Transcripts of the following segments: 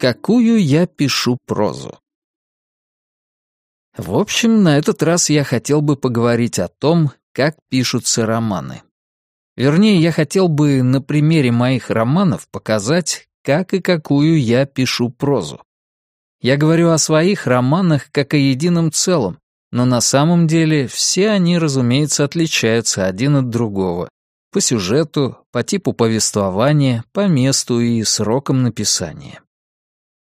Какую я пишу прозу? В общем, на этот раз я хотел бы поговорить о том, как пишутся романы. Вернее, я хотел бы на примере моих романов показать, как и какую я пишу прозу. Я говорю о своих романах как о едином целом, но на самом деле все они, разумеется, отличаются один от другого. По сюжету, по типу повествования, по месту и срокам написания.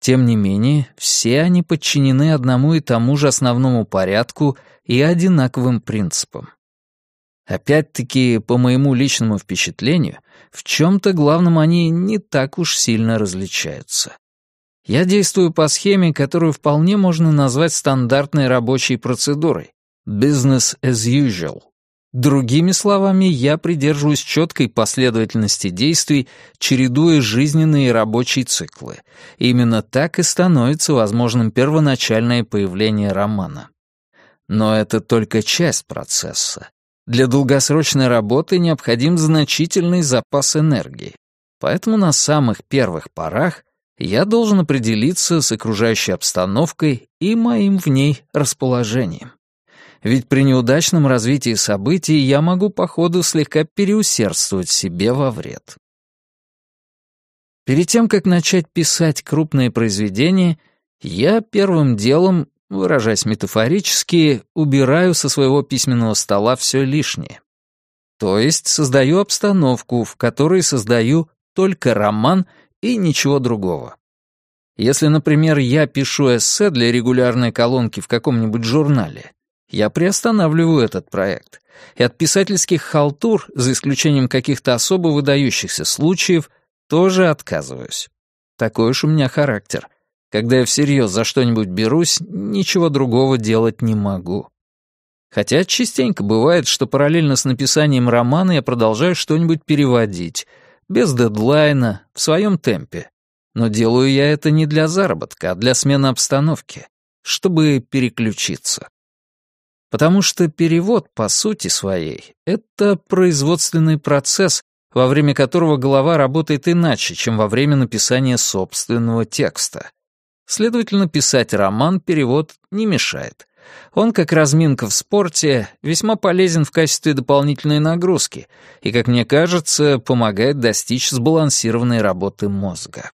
Тем не менее, все они подчинены одному и тому же основному порядку и одинаковым принципам. Опять-таки, по моему личному впечатлению, в чем-то главном они не так уж сильно различаются. Я действую по схеме, которую вполне можно назвать стандартной рабочей процедурой — business as usual. Другими словами, я придерживаюсь четкой последовательности действий, чередуя жизненные и рабочие циклы. Именно так и становится возможным первоначальное появление романа. Но это только часть процесса. Для долгосрочной работы необходим значительный запас энергии. Поэтому на самых первых порах я должен определиться с окружающей обстановкой и моим в ней расположением. Ведь при неудачном развитии событий я могу по ходу слегка переусердствовать себе во вред. Перед тем, как начать писать крупные произведения, я первым делом, выражаясь метафорически, убираю со своего письменного стола все лишнее. То есть создаю обстановку, в которой создаю только роман и ничего другого. Если, например, я пишу эссе для регулярной колонки в каком-нибудь журнале, я приостанавливаю этот проект. И от писательских халтур, за исключением каких-то особо выдающихся случаев, тоже отказываюсь. Такой уж у меня характер. Когда я всерьез за что-нибудь берусь, ничего другого делать не могу. Хотя частенько бывает, что параллельно с написанием романа я продолжаю что-нибудь переводить, без дедлайна, в своем темпе. Но делаю я это не для заработка, а для смены обстановки, чтобы переключиться. Потому что перевод, по сути своей, это производственный процесс, во время которого голова работает иначе, чем во время написания собственного текста. Следовательно, писать роман перевод не мешает. Он, как разминка в спорте, весьма полезен в качестве дополнительной нагрузки и, как мне кажется, помогает достичь сбалансированной работы мозга.